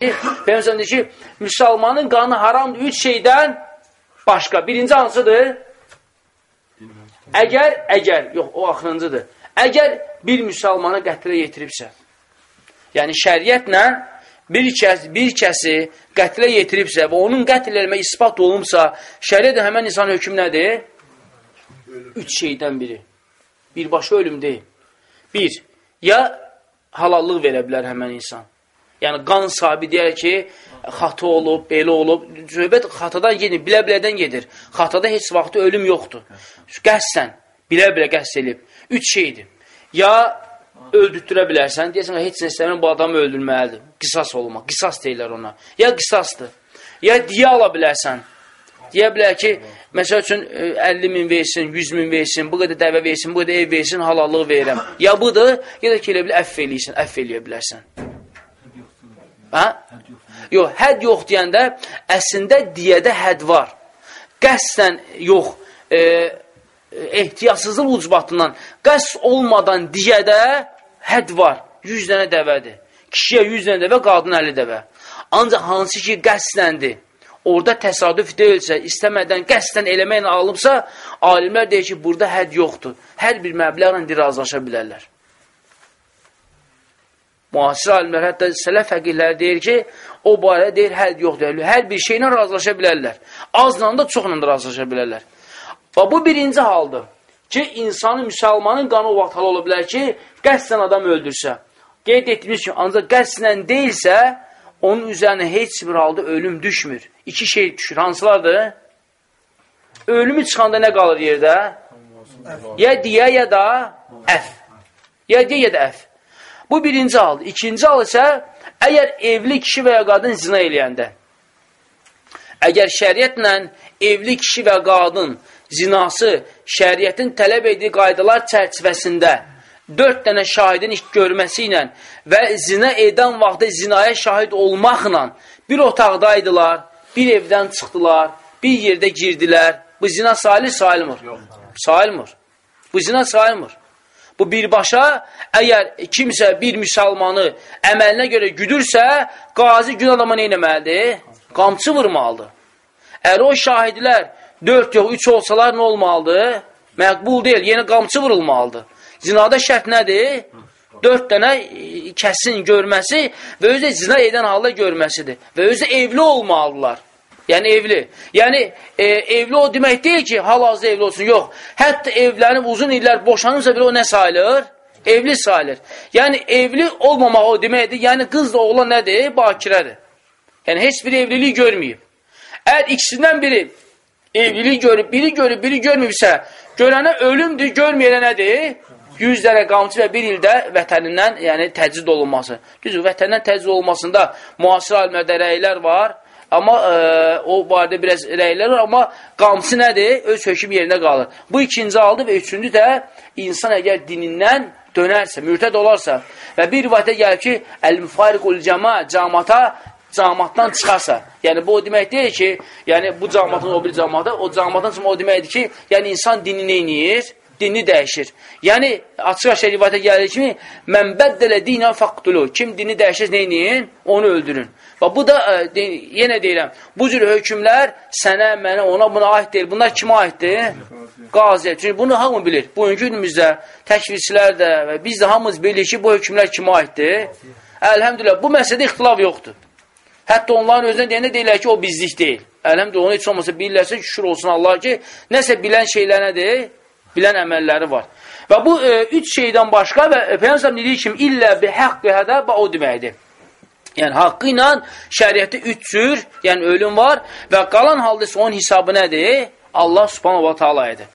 Peyğəmbər deyir ki, müsəlmanın qanı haramdır üç şeydən başqa. Birinci hansıdır? Əgər, əgər, yox, o axırıncıdır. Əgər bir müsəlmanı qətlə yetiribsə, yəni şəriətlə bir, kəs, bir kəsi qətlə yetiribsə və onun qətl eləmək ispat olunmsa, şəriət həmən insan hökm nədir? Üç şeydən biri. Birbaşa ölüm deyil. Bir, ya halallıq verə bilər həmən insan. Yəni, qan sahibi deyər ki, xatı olub, belə olub. Söhbət xatadan gedir, bilə-bilədən gedir. Xatada heç vaxtı ölüm yoxdur. Qəssən, bilə-bilə qəss elib. Üç şeydir. Ya öldürtdürə bilərsən, deyəsən, heç nə istəmən bu adamı öldürməlidir. Qisas olmaq, qisas deyirlər ona. Ya qisasdır, ya diyə ala bilərsən. Deyə bilər ki, məsəl üçün 50 min versin, 100 min versin, bu qədər dəvə versin, bu qədər ev versin, halallıq verirəm. Ya budur, ya da ki, elə bilə, əff eləyirsən, əff eləyə bilərsən. Hə? Yox, həd yox deyəndə, əslində diyədə həd var. Qəsdən yox, e, ehtiyatsızlıq ucbatından, qəs olmadan diyədə həd var. 100 dənə dəvədir. Kişiyə 100 dənə dəvə, qadın 50 dəvə. Ancaq hansı ki, qəsdəndir orada təsadüf deyilsə, istəmədən, qəsdən eləməklə alınıbsa, alimlər deyir ki, burada həd yoxdur. Hər bir məbləğlə razılaşa bilərlər. Müasir alimlər, hətta sələf fəqirləri deyir ki, o barədə deyir, həd yoxdur. Hər bir şeylə razılaşa bilərlər. Azla da çoxla da razılaşa bilərlər. Və bu birinci haldır ki, insanın, müsəlmanın qanı o vaxt hal ola bilər ki, qəsdən adam öldürsə. Qeyd etdiyimiz ki, ancaq qəsdən deyilsə, onun üzərinə heç bir halda ölüm düşmür. İki şey düşür. Hansılardır? Ölümü çıxanda nə qalır yerdə? Ya diyə, ya da əf. Ya diyə, ya da əf. Bu birinci hal. İkinci hal isə, əgər evli kişi və ya qadın zina eləyəndə, əgər şəriətlə evli kişi və qadın zinası şəriətin tələb etdiyi qaydalar çərçivəsində dörd dənə şahidin iş görməsi ilə və zina edən vaxtda zinaya şahid olmaqla bir otaqdaydılar, bir evdən çıxdılar, bir yerdə girdilər. Bu zina sayılır, sayılmır. Sayılmır. Bu zina sayılmır. Bu birbaşa, əgər kimsə bir müsəlmanı əməlinə görə güdürsə, qazi gün adama nə eləməlidir? Qamçı vurmalıdır. Əgər o şahidlər dörd yox, üç olsalar nə olmalıdır? Məqbul deyil, yeni qamçı vurulmalıdır. Zinada şərt nədir? Dörd dənə e, kəsin görməsi və özü zina edən halda görməsidir. Və özü evli olmalıdırlar. Yəni evli. Yəni e, evli o demək deyil ki, hal-hazır evli olsun. Yox. Hətta evlənib uzun illər boşanırsa belə o nə sayılır? Evli sayılır. Yəni evli olmamaq o deməkdir. Yəni qız da oğlan nədir? Bakirədir. Yəni heç bir evlilik görməyib. Əgər ikisindən biri evlilik görüb, biri görüb, biri görməyibsə, görənə ölümdür, görməyənə nədir? 100 dənə qamçı və bir ildə vətənindən, yəni təcrid olunması. Düzdür, vətəndən təcrid olunmasında müasir alimlərdə rəylər var, amma e, o barədə biraz rəylər var, amma qamçı nədir? Öz hökm yerində qalır. Bu ikinci aldı və üçüncü də insan əgər dinindən dönərsə, mürtəd olarsa və bir rivayətə gəlir ki, əl-müfariqul cəma, camata camatdan çıxarsa. Yəni, bu o demək deyil ki, yəni bu camatın o bir camata, o camatdan çıxma o deməkdir ki, yəni insan dini neyniyir? Dinini dəyişir. Yəni, açıq aşağı rivayətə gəlir kimi, mən bəddələ dinə faqtulu. Kim dini dəyişir, neyinin? Onu öldürün. Və bu da, de, yenə deyirəm, bu cür hökmlər sənə, mənə, ona, buna aid deyil. Bunlar kimə aiddir? Qaziyə. Çünki bunu hamı bilir. Bugünkü günümüzdə təkvirçilər də və biz də hamımız bilir ki, bu hökmlər kimə aiddir? Əlhəmdülillah, bu məsələdə ixtilaf yoxdur. Hətta onların özünə deyəndə deyirlər ki, o bizlik deyil. Əlhəmdülillah, onu heç olmasa bilirlərsə, şükür olsun Allah ki, nəsə bilən şeylər nədir? Bilən əməlləri var. Və bu e, üç şeydən başqa və e, Peyyəmsəm dediyi kimi illə bi haqqı hədə o deməkdir. Yəni, haqqı ilə şəriyyətdə üç cür, yəni ölüm var və qalan halda isə onun hesabı nədir? Allah subhanahu wa ta'ala edir.